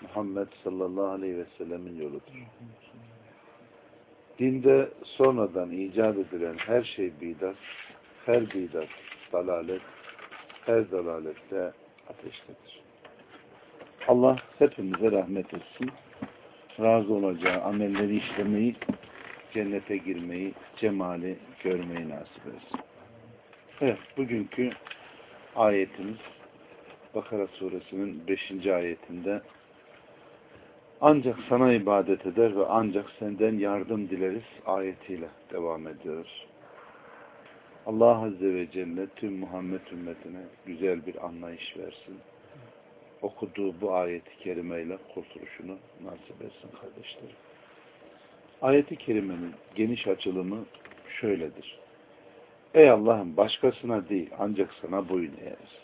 Muhammed sallallahu aleyhi ve sellemin yoludur. Dinde sonradan icat edilen her şey bidat, her bidat dalalet, her dalalette ateştedir. Allah hepimize rahmet etsin. Razı olacağı amelleri işlemeyi, cennete girmeyi, cemali görmeyi nasip etsin. Evet, bugünkü ayetimiz Bakara suresinin 5. ayetinde ancak sana ibadet eder ve ancak senden yardım dileriz ayetiyle devam ediyoruz. Allah Azze ve Celle tüm Muhammed ümmetine güzel bir anlayış versin. Okuduğu bu ayeti kerimeyle kurtuluşunu nasip etsin kardeşlerim. Ayeti kerimenin geniş açılımı şöyledir. Ey Allah'ım başkasına değil ancak sana boyun eğeriz.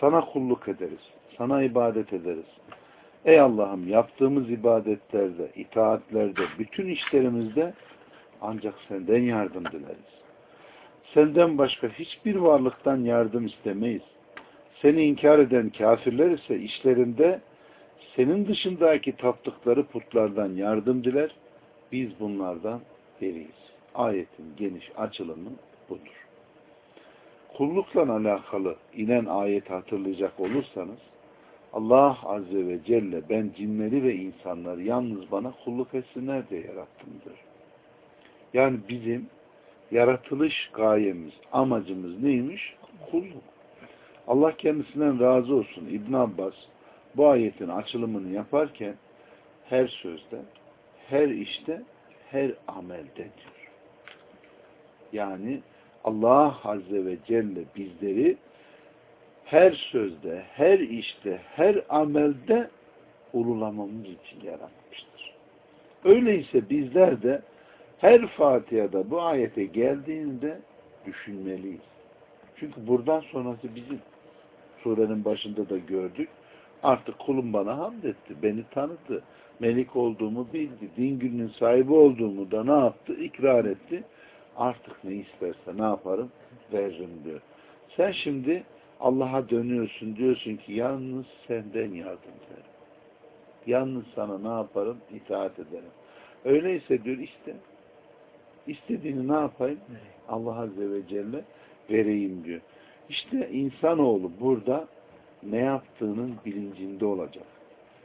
Sana kulluk ederiz. Sana ibadet ederiz. Ey Allah'ım yaptığımız ibadetlerde, itaatlerde, bütün işlerimizde ancak senden yardım dileriz. Senden başka hiçbir varlıktan yardım istemeyiz. Seni inkar eden kafirler ise işlerinde senin dışındaki taptıkları putlardan yardım diler. Biz bunlardan beriyiz. Ayetin geniş açılımı budur. Kullukla alakalı inen ayeti hatırlayacak olursanız Allah Azze ve Celle ben cinleri ve insanları yalnız bana kulluk etsinler diye yarattım diyor. Yani bizim yaratılış gayemiz, amacımız neymiş? Kulluk. Allah kendisinden razı olsun. İbn Abbas bu ayetin açılımını yaparken her sözde, her işte, her amelde diyor. Yani Allah Azze ve Celle bizleri her sözde, her işte, her amelde ululamamız için yaratmıştır. Öyleyse bizler de her Fatiha'da bu ayete geldiğinde düşünmeliyiz. Çünkü buradan sonrası bizim surenin başında da gördük. Artık kulum bana hamd etti, beni tanıdı, melik olduğumu bildi, din gününün sahibi olduğumu da ne yaptı? İkrar etti. Artık ne isterse ne yaparım? Veririm diyor. Sen şimdi Allah'a dönüyorsun diyorsun ki yalnız senden yardım ederim. Yalnız sana ne yaparım? İtaat ederim. Öyleyse diyor işte istediğini ne yapayım? Allah Azze ve Celle vereyim diyor. İşte insanoğlu burada ne yaptığının bilincinde olacak.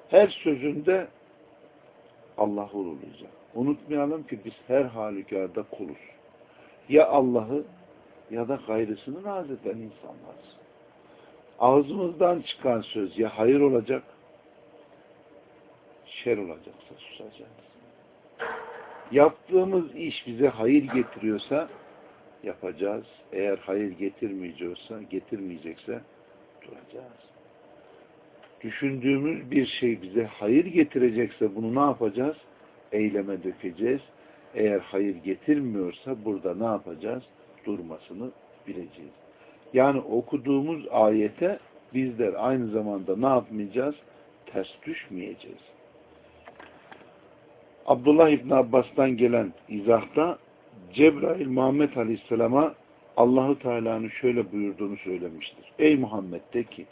Her sözünde Allah uğurlayacak. Unutmayalım ki biz her halükarda kuluz. Ya Allah'ı ya da gayrısını naz eden insanlarız. Ağzımızdan çıkan söz ya hayır olacak, şer olacaksa susacağız. Yaptığımız iş bize hayır getiriyorsa yapacağız. Eğer hayır getirmeyecekse, getirmeyecekse duracağız. Düşündüğümüz bir şey bize hayır getirecekse bunu ne yapacağız? Eyleme dökeceğiz. Eğer hayır getirmiyorsa burada ne yapacağız? Durmasını bileceğiz. Yani okuduğumuz ayete bizler aynı zamanda ne yapmayacağız? Ters düşmeyeceğiz. Abdullah İbn Abbas'tan gelen izahta Cebrail Muhammed Aleyhisselam'a Allahu Teala'nın şöyle buyurduğunu söylemiştir. Ey Muhammed de ki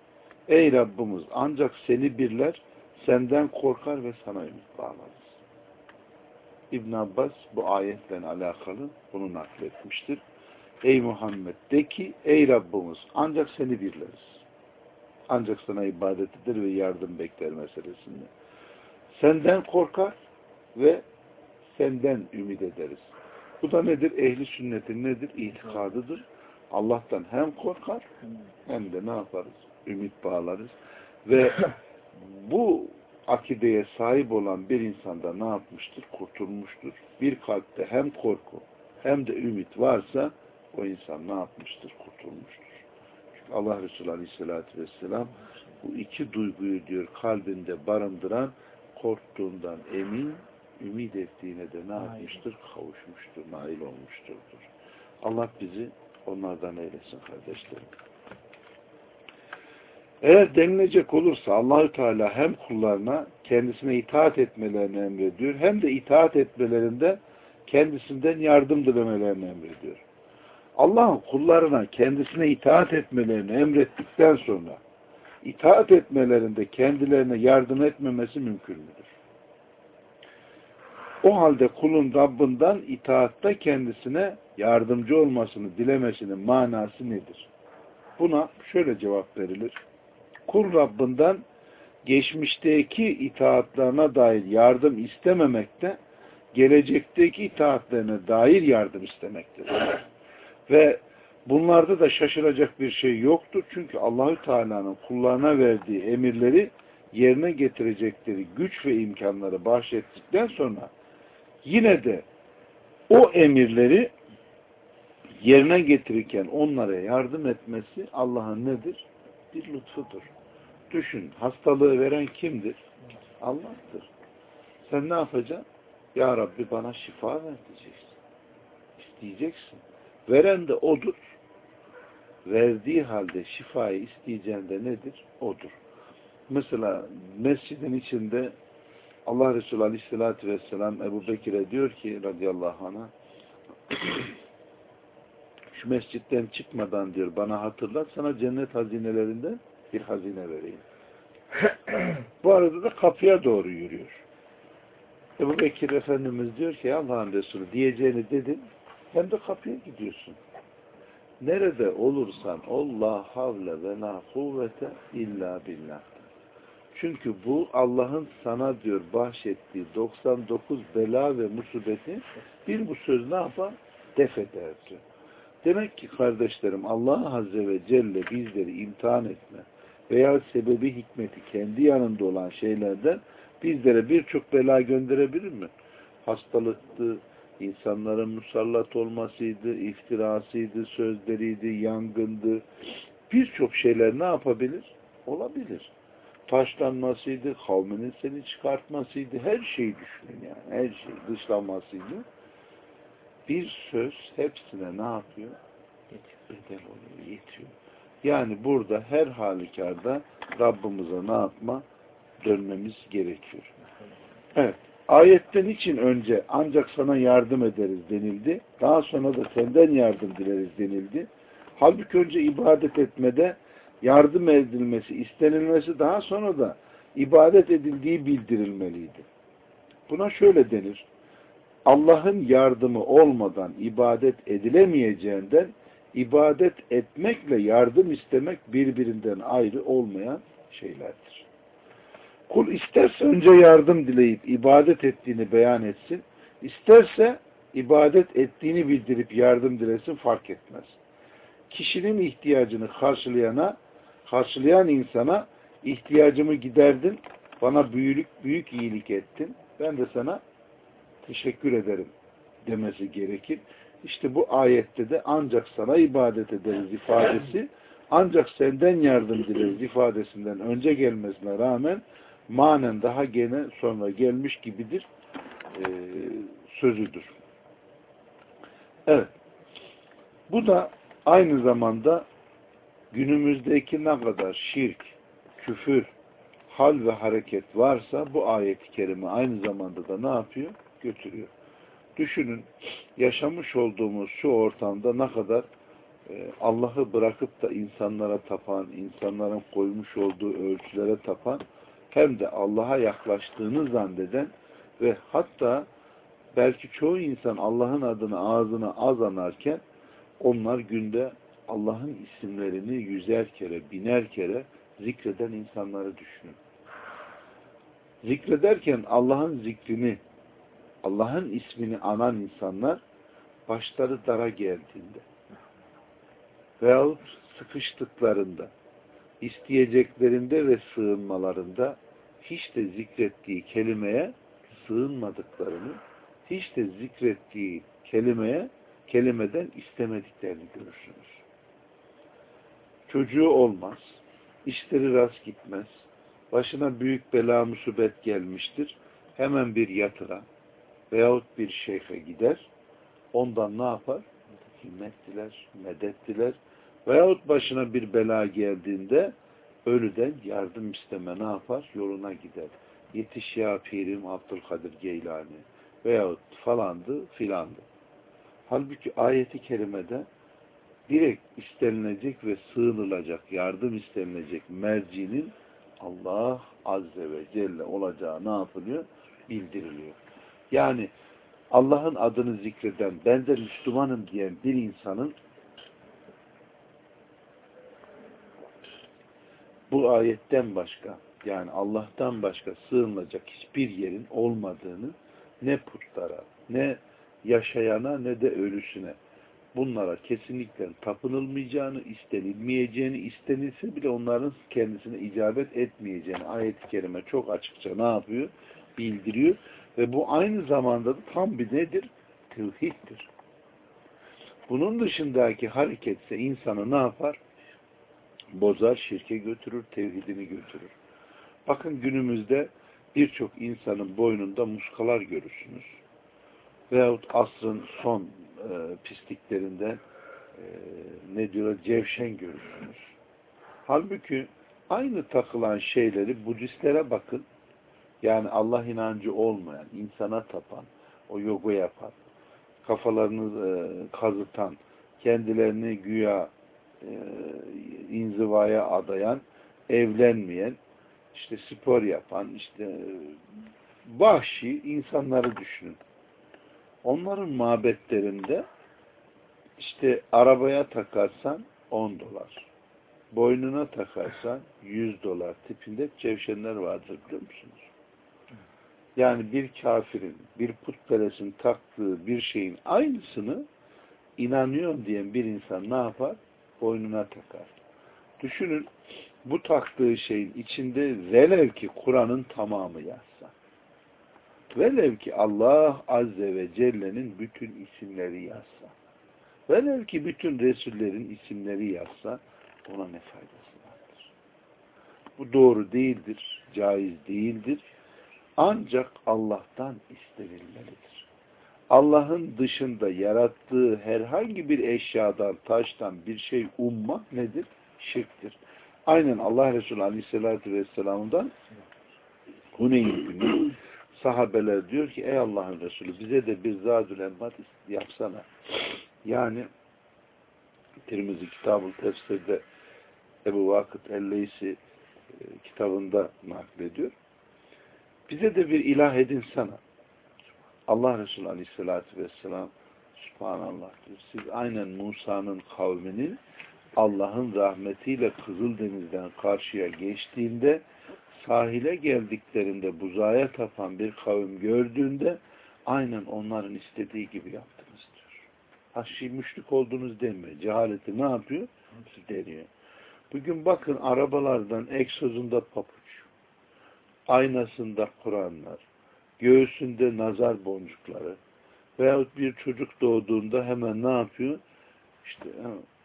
Ey Rabbimiz ancak seni birler senden korkar ve sana ümit bağlarız. İbn Abbas bu ayetle alakalı bunu nakletmiştir. Ey Muhammed de ki ey Rabbimiz ancak seni birleriz. Ancak sana ibadet eder ve yardım bekler meselesinde. Senden korkar ve senden ümit ederiz. Bu da nedir? Ehli sünnetin nedir? İtikadıdır. Allah'tan hem korkar hem de ne yaparız? Ümit bağlarız. Ve bu akideye sahip olan bir insanda ne yapmıştır? Kurtulmuştur. Bir kalpte hem korku hem de ümit varsa o insan ne yapmıştır? Kurtulmuştur. Çünkü Allah Resulü Aleyhisselatü Vesselam bu iki duyguyu diyor kalbinde barındıran korktuğundan emin, ümit ettiğine de ne yapmıştır? Kavuşmuştur, nail olmuştur. Allah bizi onlardan eylesin kardeşlerim. Eğer denilecek olursa Allahü Teala hem kullarına kendisine itaat etmelerini emrediyor hem de itaat etmelerinde kendisinden yardım dilemelerini emrediyor. Allah'ın kullarına kendisine itaat etmelerini emrettikten sonra itaat etmelerinde kendilerine yardım etmemesi mümkün müdür? O halde kulun Rabbinden itaatta kendisine yardımcı olmasını dilemesinin manası nedir? Buna şöyle cevap verilir. Kul Rabbinden geçmişteki itaatlarına dair yardım istememekte, gelecekteki itaatlerine dair yardım istemektir. Ve bunlarda da şaşıracak bir şey yoktur. Çünkü Allahü Teala'nın kullarına verdiği emirleri yerine getirecekleri güç ve imkanları bahşettikten sonra yine de o emirleri yerine getirirken onlara yardım etmesi Allah'ın nedir? Bir lütfudur. Düşün, hastalığı veren kimdir? Allah'tır. Sen ne yapacaksın? Ya Rabbi bana şifa ver diyeceksin. İsteyeceksin. Veren de odur. Verdiği halde şifayı isteyeceğin de nedir? Odur. Mesela mescidin içinde Allah Resulü Aleyhisselatü Vesselam Ebu Bekir'e diyor ki radıyallahu anh'a şu mescitten çıkmadan diyor bana hatırlat sana cennet hazinelerinden bir hazine vereyim. Bu arada da kapıya doğru yürüyor. Ebu Bekir Efendimiz diyor ki Allah'ın Resulü diyeceğini dedin hem de kapıya gidiyorsun. Nerede olursan Allah havle ve la kuvvete illa billah. Çünkü bu Allah'ın sana diyor bahşettiği 99 bela ve musibeti bir bu söz ne yapar? Def eder diyor. Demek ki kardeşlerim Allah Azze ve Celle bizleri imtihan etme veya sebebi hikmeti kendi yanında olan şeylerden bizlere birçok bela gönderebilir mi? Hastalıktı, insanların musallat olmasıydı, iftirasıydı, sözleriydi, yangındı. Birçok şeyler ne yapabilir? Olabilir. Taşlanmasıydı, kavminin seni çıkartmasıydı, her şeyi düşünün yani, her şey, dışlanmasıydı. Bir söz hepsine ne yapıyor? Bedel oluyor, yetiyor. Yani burada her halükarda Rabbimize ne yapma? Dönmemiz gerekiyor. Evet. Ayetten için önce ancak sana yardım ederiz denildi. Daha sonra da senden yardım dileriz denildi. Halbuki önce ibadet etmede yardım edilmesi, istenilmesi daha sonra da ibadet edildiği bildirilmeliydi. Buna şöyle denir. Allah'ın yardımı olmadan ibadet edilemeyeceğinden ibadet etmekle yardım istemek birbirinden ayrı olmayan şeylerdir. Kul isterse önce yardım dileyip ibadet ettiğini beyan etsin, isterse ibadet ettiğini bildirip yardım dilesin fark etmez. Kişinin ihtiyacını karşılayana, karşılayan insana ihtiyacımı giderdin, bana büyülük, büyük iyilik ettin, ben de sana teşekkür ederim demesi gerekir. İşte bu ayette de ancak sana ibadet ederiz ifadesi ancak senden yardım dileriz ifadesinden önce gelmesine rağmen manen daha gene sonra gelmiş gibidir e, sözüdür. Evet. Bu da aynı zamanda günümüzdeki ne kadar şirk, küfür, hal ve hareket varsa bu ayet-i kerime aynı zamanda da ne yapıyor? Götürüyor. Düşünün yaşamış olduğumuz şu ortamda ne kadar e, Allah'ı bırakıp da insanlara tapan, insanların koymuş olduğu ölçülere tapan hem de Allah'a yaklaştığını zanneden ve hatta belki çoğu insan Allah'ın adını ağzına az anarken onlar günde Allah'ın isimlerini yüzer kere, biner kere zikreden insanları düşünün. Zikrederken Allah'ın zikrini, Allah'ın ismini anan insanlar başları dara geldiğinde veyahut sıkıştıklarında, isteyeceklerinde ve sığınmalarında hiç de zikrettiği kelimeye sığınmadıklarını, hiç de zikrettiği kelimeye kelimeden istemediklerini görürsünüz. Çocuğu olmaz, işleri rast gitmez, başına büyük bela musibet gelmiştir. Hemen bir yatıra veyahut bir şeyhe gider. Ondan ne yapar? Himmet diler, medet diler. Veyahut başına bir bela geldiğinde ölüden yardım isteme ne yapar? Yoluna gider. Yetiş ya pirim Abdülkadir Geylani veyahut falandı filandı. Halbuki ayeti kerimede direkt istenilecek ve sığınılacak, yardım istenilecek mercinin Allah Azze ve Celle olacağı ne yapılıyor? Bildiriliyor. Yani Allah'ın adını zikreden, ben de Müslümanım diyen bir insanın bu ayetten başka, yani Allah'tan başka sığınılacak hiçbir yerin olmadığını ne putlara, ne yaşayana ne de ölüsüne bunlara kesinlikle tapınılmayacağını, istenilmeyeceğini, istenilse bile onların kendisine icabet etmeyeceğini ayet-i kerime çok açıkça ne yapıyor? Bildiriyor. Ve bu aynı zamanda da tam bir nedir? Tevhiddir. Bunun dışındaki hareketse insanı ne yapar? Bozar, şirke götürür, tevhidini götürür. Bakın günümüzde birçok insanın boynunda muskalar görürsünüz. Veyahut asrın son e, pisliklerinde e, ne diyorlar cevşen görürsünüz. Halbuki aynı takılan şeyleri Budistlere bakın. Yani Allah inancı olmayan, insana tapan, o yoga yapan, kafalarını e, kazıtan, kendilerini güya inzivaya adayan, evlenmeyen, işte spor yapan, işte vahşi insanları düşünün. Onların mabetlerinde işte arabaya takarsan 10 dolar, boynuna takarsan 100 dolar tipinde cevşenler vardır biliyor musunuz? Yani bir kafirin, bir putperestin taktığı bir şeyin aynısını inanıyor diyen bir insan ne yapar? Boynuna takar. Düşünün bu taktığı şeyin içinde velev ki Kur'an'ın tamamı yazsa. Velev ki Allah Azze ve Celle'nin bütün isimleri yazsa. Velev ki bütün Resullerin isimleri yazsa ona ne faydası vardır? Bu doğru değildir, caiz değildir. Ancak Allah'tan istenilmelidir. Allah'ın dışında yarattığı herhangi bir eşyadan, taştan bir şey ummak nedir? Şirktir. Aynen Allah Resulü Aleyhisselatü Vesselam'dan Huneyn günü sahabeler diyor ki ey Allah'ın Resulü bize de bir zadül emmat yapsana. Yani Tirmizi kitabı tefsirde Ebu Vakıt Elleysi e, kitabında naklediyor. Bize de bir ilah edin sana. Allah Resulü Aleyhisselatü Vesselam Subhanallah diyor. Siz aynen Musa'nın kavminin Allah'ın rahmetiyle Kızıldeniz'den karşıya geçtiğinde sahile geldiklerinde buzaya tapan bir kavim gördüğünde aynen onların istediği gibi yaptınız diyor. Haşi müşrik oldunuz demiyor. Cehaleti ne yapıyor? Deniyor. Bugün bakın arabalardan egzozunda papuç, aynasında Kur'anlar, göğsünde nazar boncukları veyahut bir çocuk doğduğunda hemen ne yapıyor? İşte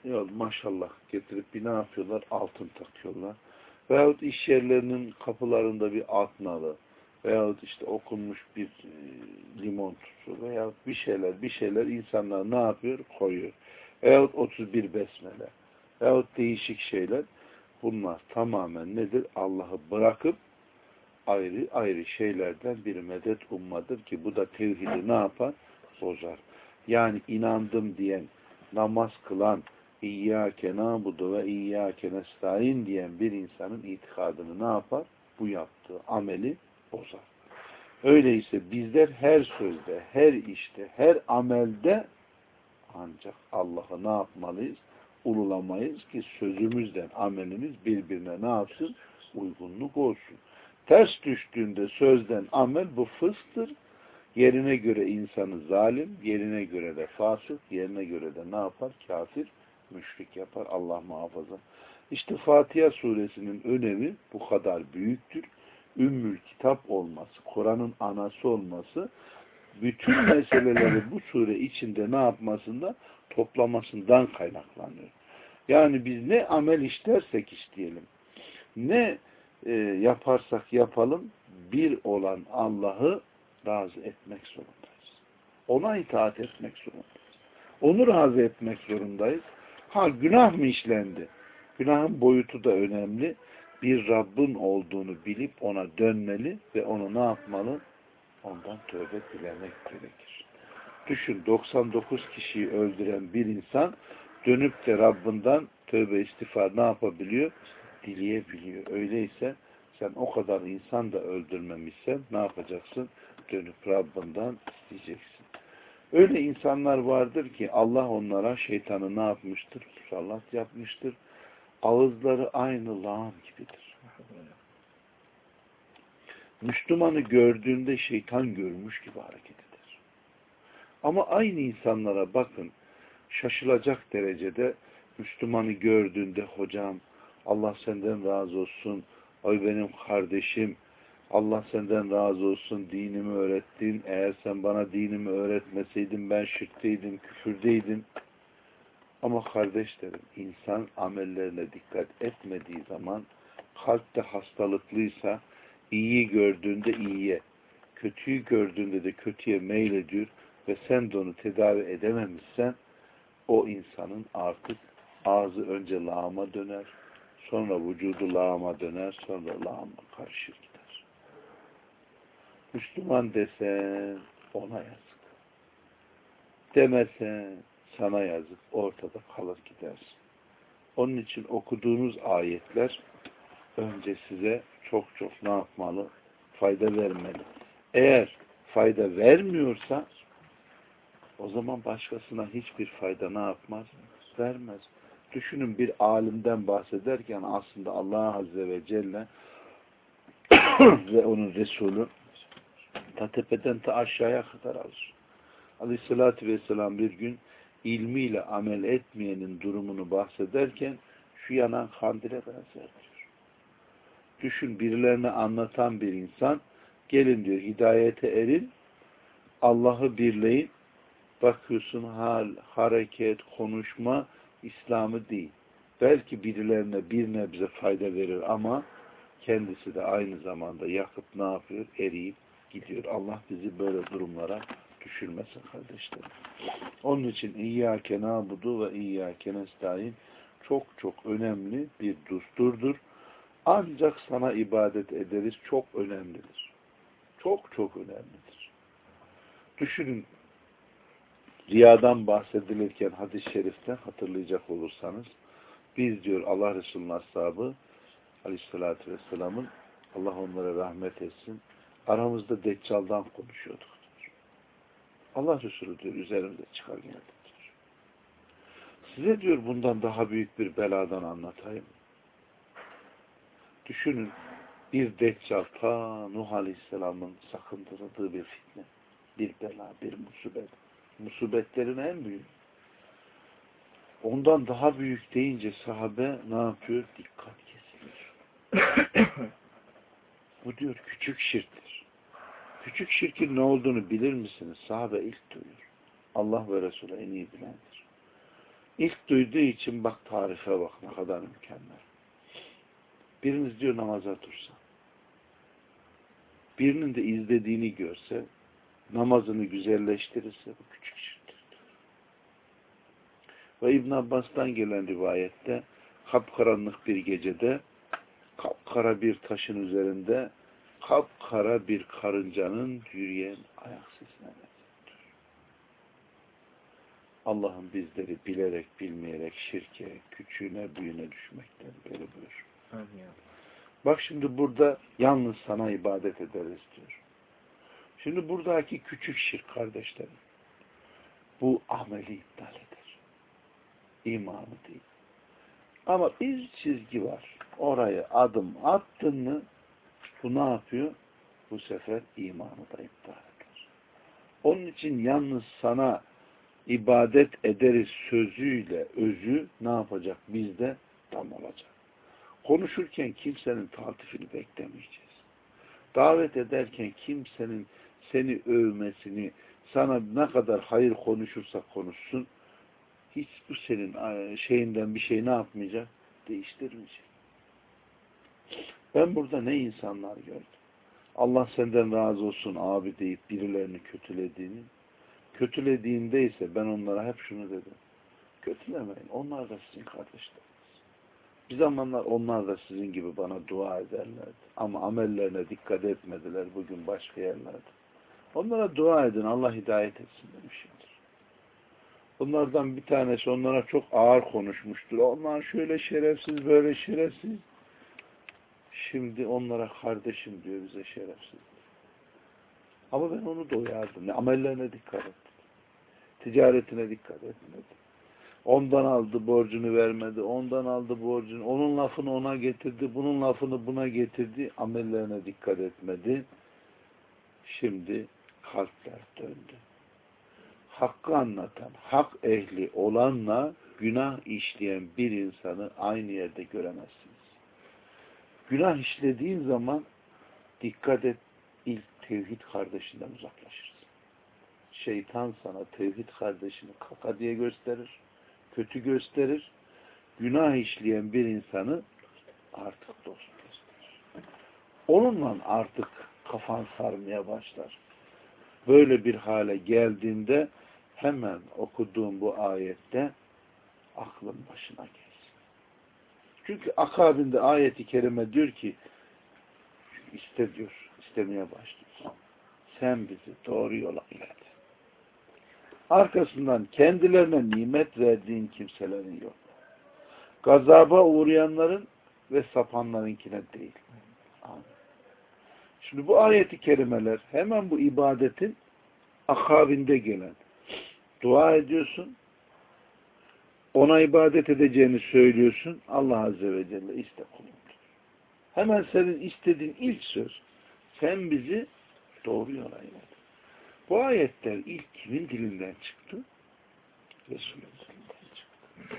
ya maşallah getirip bir ne yapıyorlar? Altın takıyorlar. Veyahut iş yerlerinin kapılarında bir alt nalı veyahut işte okunmuş bir e, limon tutu veyahut bir şeyler bir şeyler insanlar ne yapıyor? Koyuyor. Veyahut 31 besmele veyahut değişik şeyler bunlar tamamen nedir? Allah'ı bırakıp ayrı ayrı şeylerden bir medet ummadır ki bu da tevhidi ne yapar? Bozar. Yani inandım diyen, namaz kılan, İyyâke nâbudu ve iyyâke nestaîn diyen bir insanın itikadını ne yapar? Bu yaptığı ameli bozar. Öyleyse bizler her sözde, her işte, her amelde ancak Allah'ı ne yapmalıyız? Ululamayız ki sözümüzden amelimiz birbirine ne yapsın? Uygunluk olsun. Ters düştüğünde sözden amel bu fıstır. Yerine göre insanı zalim, yerine göre de fasık, yerine göre de ne yapar? Kafir müşrik yapar. Allah muhafaza. İşte Fatiha suresinin önemi bu kadar büyüktür. Ümmül kitap olması, Kur'an'ın anası olması, bütün meseleleri bu sure içinde ne yapmasında toplamasından kaynaklanıyor. Yani biz ne amel işlersek isteyelim, ne e, yaparsak yapalım bir olan Allah'ı razı etmek zorundayız. Ona itaat etmek zorundayız. Onu razı etmek zorundayız. Ha günah mı işlendi? Günahın boyutu da önemli. Bir Rabbin olduğunu bilip ona dönmeli ve onu ne yapmalı? Ondan tövbe dilemek gerekir. Düşün 99 kişiyi öldüren bir insan dönüp de Rabbinden tövbe istiğfar ne yapabiliyor? Dileyebiliyor. Öyleyse sen o kadar insan da öldürmemişsen ne yapacaksın? Dönüp Rabbinden isteyeceksin. Öyle insanlar vardır ki Allah onlara şeytanı ne yapmıştır? Musallat yapmıştır. Ağızları aynı lağım gibidir. Müslümanı gördüğünde şeytan görmüş gibi hareket eder. Ama aynı insanlara bakın şaşılacak derecede Müslümanı gördüğünde hocam Allah senden razı olsun. Ay benim kardeşim. Allah senden razı olsun. Dinimi öğrettin. Eğer sen bana dinimi öğretmeseydin ben şirkteydim küfürdeydim. Ama kardeşlerim insan amellerine dikkat etmediği zaman kalpte hastalıklıysa iyiyi gördüğünde iyiye kötüyü gördüğünde de kötüye meylediyor ve sen de onu tedavi edememişsen o insanın artık ağzı önce lağıma döner, sonra vücudu lağıma döner, sonra lağıma karışır gider. Müslüman desen ona yazık. Demesen sana yazık. Ortada kalır gidersin. Onun için okuduğunuz ayetler önce size çok çok ne yapmalı? Fayda vermeli. Eğer fayda vermiyorsa o zaman başkasına hiçbir fayda ne yapmaz? Vermez. Düşünün bir alimden bahsederken aslında Allah Azze ve Celle ve onun Resulü ta tepeden ta aşağıya kadar alır. Aleyhissalatü Vesselam bir gün ilmiyle amel etmeyenin durumunu bahsederken şu yanan kandile benzer diyor. Düşün birilerine anlatan bir insan gelin diyor hidayete erin Allah'ı birleyin bakıyorsun hal, hareket, konuşma İslam'ı değil. Belki birilerine bir nebze fayda verir ama kendisi de aynı zamanda yakıp ne yapıyor? Eriyip gidiyor. Allah bizi böyle durumlara düşürmesin kardeşlerim. Onun için İyyâke nâbudu ve İyyâke nestaîn çok çok önemli bir dusturdur. Ancak sana ibadet ederiz çok önemlidir. Çok çok önemlidir. Düşünün riyadan bahsedilirken hadis-i şerifte hatırlayacak olursanız biz diyor Allah Resulü'nün ashabı aleyhissalatü vesselamın Allah onlara rahmet etsin aramızda Deccal'dan konuşuyorduk diyor. Allah Resulü diyor üzerimize çıkar geldi diyor. Size diyor bundan daha büyük bir beladan anlatayım. Düşünün bir Deccal ta Nuh Aleyhisselam'ın sakındırıldığı bir fitne, bir bela, bir musibet musibetlerin en büyük. Ondan daha büyük deyince sahabe ne yapıyor? Dikkat kesilir. Bu diyor küçük şirktir. Küçük şirkin ne olduğunu bilir misiniz? Sahabe ilk duyuyor. Allah ve Resulü en iyi bilendir. İlk duyduğu için bak tarife bak ne kadar mükemmel. Biriniz diyor namaza dursa. Birinin de izlediğini görse namazını güzelleştirirse bu küçük şirktir. Ve İbn Abbas'tan gelen rivayette kapkaranlık bir gecede kapkara bir taşın üzerinde kapkara bir karıncanın yürüyen ayak sesine benziyor. Allah'ın bizleri bilerek bilmeyerek şirke, küçüğüne, büyüğüne düşmekten beri buyur. Bak şimdi burada yalnız sana ibadet ederiz diyor. Şimdi buradaki küçük şirk kardeşlerim, bu ameli iptal eder. İmanı değil. Ama bir çizgi var. Oraya adım attın mı bu ne yapıyor? Bu sefer imanı da iptal eder. Onun için yalnız sana ibadet ederiz sözüyle özü ne yapacak? Bizde tam olacak. Konuşurken kimsenin tatifini beklemeyeceğiz. Davet ederken kimsenin seni övmesini, sana ne kadar hayır konuşursa konuşsun, hiç bu senin şeyinden bir şey ne yapmayacak? Değiştirmeyecek. Ben burada ne insanlar gördüm. Allah senden razı olsun abi deyip birilerini kötülediğini, kötülediğinde ise ben onlara hep şunu dedim. Kötülemeyin. Onlar da sizin kardeşleriniz. Bir zamanlar onlar da sizin gibi bana dua ederlerdi. Ama amellerine dikkat etmediler bugün başka yerlerde. Onlara dua edin. Allah hidayet etsin demişimdir. Onlardan bir tanesi onlara çok ağır konuşmuştur. Onlar şöyle şerefsiz, böyle şerefsiz. Şimdi onlara kardeşim diyor bize şerefsiz. Ama ben onu da uyardım. Amellerine dikkat et. Ticaretine dikkat etmedi. Ondan aldı borcunu vermedi. Ondan aldı borcunu. Onun lafını ona getirdi. Bunun lafını buna getirdi. Amellerine dikkat etmedi. Şimdi kalpler döndü. Hakkı anlatan, hak ehli olanla günah işleyen bir insanı aynı yerde göremezsiniz. Günah işlediğin zaman dikkat et ilk tevhid kardeşinden uzaklaşırsın. Şeytan sana tevhid kardeşini kaka diye gösterir kötü gösterir. Günah işleyen bir insanı artık dost gösterir. Onunla artık kafan sarmaya başlar. Böyle bir hale geldiğinde hemen okuduğum bu ayette aklın başına gelsin. Çünkü akabinde ayeti kerime diyor ki iste diyor, istemeye başlıyor. Sen bizi doğru yola ilet. Arkasından kendilerine nimet verdiğin kimselerin yok. Gazaba uğrayanların ve sapanlarınkine değil. Amin. Şimdi bu ayeti kerimeler hemen bu ibadetin akabinde gelen. Dua ediyorsun, ona ibadet edeceğini söylüyorsun, Allah Azze ve Celle iste kulumdur. Hemen senin istediğin ilk söz, sen bizi doğru yola ilet. Bu ayetler ilk kimin dilinden çıktı? Resul'ün dilinden çıktı.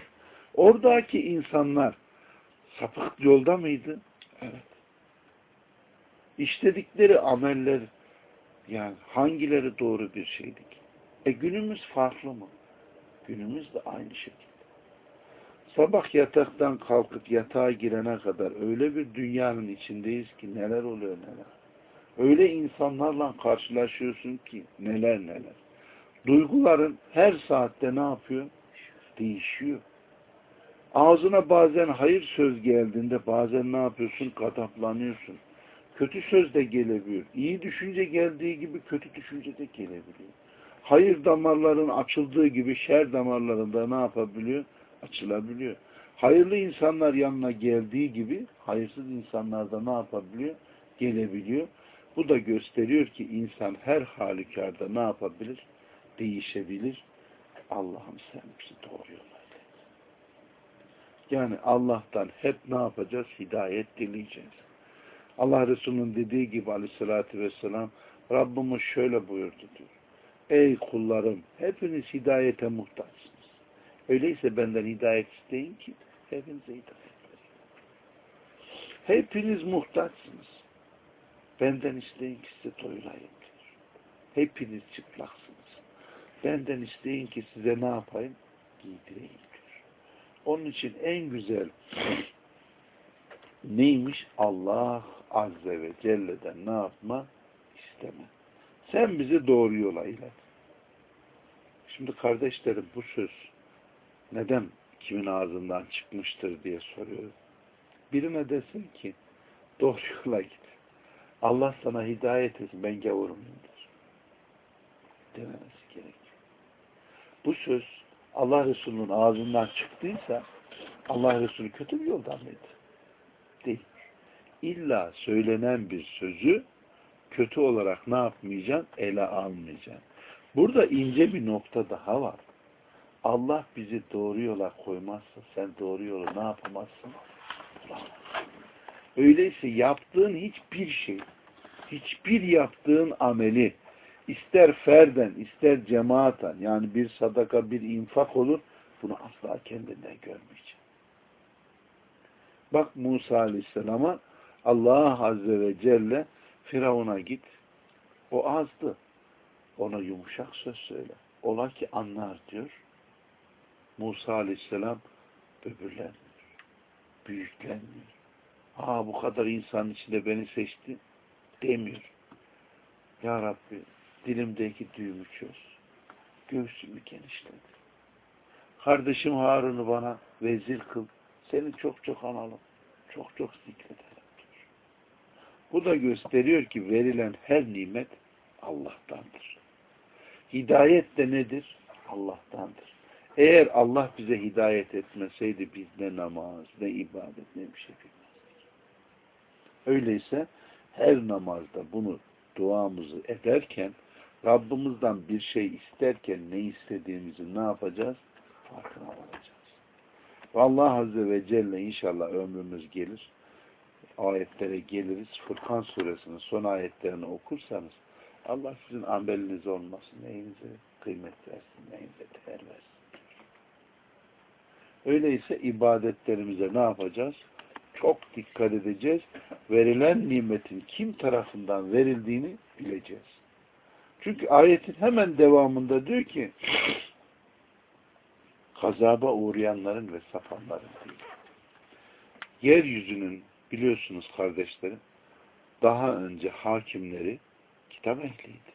Oradaki insanlar sapık yolda mıydı? Evet. İşledikleri ameller yani hangileri doğru bir şeydi ki? E günümüz farklı mı? Günümüz de aynı şekilde. Sabah yataktan kalkıp yatağa girene kadar öyle bir dünyanın içindeyiz ki neler oluyor neler. Öyle insanlarla karşılaşıyorsun ki neler neler. Duyguların her saatte ne yapıyor? Değişiyor. Ağzına bazen hayır söz geldiğinde bazen ne yapıyorsun? Gadaplanıyorsun. Kötü söz de gelebiliyor. İyi düşünce geldiği gibi kötü düşünce de gelebiliyor. Hayır damarların açıldığı gibi şer damarlarında ne yapabiliyor? Açılabiliyor. Hayırlı insanlar yanına geldiği gibi hayırsız insanlar da ne yapabiliyor? Gelebiliyor. Bu da gösteriyor ki insan her halükarda ne yapabilir? Değişebilir. Allah'ım sen bizi doğru yola Yani Allah'tan hep ne yapacağız? Hidayet dileyeceğiz. Allah Resulü'nün dediği gibi aleyhissalatü vesselam Rabbimiz şöyle buyurdu diyor. Ey kullarım hepiniz hidayete muhtaçsınız. Öyleyse benden hidayet isteyin ki hepinize hidayet vereyim. Hepiniz muhtaçsınız. Benden isteyin ki size doyurayım diyor. Hepiniz çıplaksınız. Benden isteyin ki size ne yapayım? Giydireyim diyor. Onun için en güzel neymiş? Allah Azze ve Celle'den ne yapma? İsteme. Sen bizi doğru yola ilet. Şimdi kardeşlerim bu söz neden kimin ağzından çıkmıştır diye soruyor. Birine desin ki doğru yola git. Allah sana hidayet etsin ben gavurum der. Dememesi gerekiyor. Bu söz Allah Resulü'nün ağzından çıktıysa Allah Resulü kötü bir yoldan mıydı? Değil. İlla söylenen bir sözü kötü olarak ne yapmayacaksın? Ele almayacaksın. Burada ince bir nokta daha var. Allah bizi doğru yola koymazsa sen doğru yolu ne yapamazsın? Öyleyse yaptığın hiçbir şey, hiçbir yaptığın ameli, ister ferden, ister cemaaten, yani bir sadaka, bir infak olur, bunu asla kendinden görmeyecek. Bak Musa Aleyhisselam'a Allah Azze ve Celle Firavun'a git. O azdı. Ona yumuşak söz söyle. Ola ki anlar diyor. Musa Aleyhisselam böbürlenmiyor. Büyüklenmiyor ha bu kadar insanın içinde beni seçti demiyor. Ya Rabbi dilimdeki düğümü çöz. Göğsümü genişlet. Kardeşim Harun'u bana vezir kıl. Seni çok çok analım. Çok çok zikredelim. Bu da gösteriyor ki verilen her nimet Allah'tandır. Hidayet de nedir? Allah'tandır. Eğer Allah bize hidayet etmeseydi biz ne namaz, ne ibadet, ne bir şey bilmezdik. Öyleyse her namazda bunu duamızı ederken Rabbimizden bir şey isterken ne istediğimizi ne yapacağız? Farkına varacağız. Allah Azze ve Celle inşallah ömrümüz gelir. Ayetlere geliriz. Furkan suresinin son ayetlerini okursanız Allah sizin ameliniz olmasın. Neyinize kıymet versin, neyinize değer versin. Öyleyse ibadetlerimize ne yapacağız? Çok dikkat edeceğiz. Verilen nimetin kim tarafından verildiğini bileceğiz. Çünkü ayetin hemen devamında diyor ki kazaba uğrayanların ve sapanların değil. Yeryüzünün biliyorsunuz kardeşlerim daha önce hakimleri kitap ehliydi.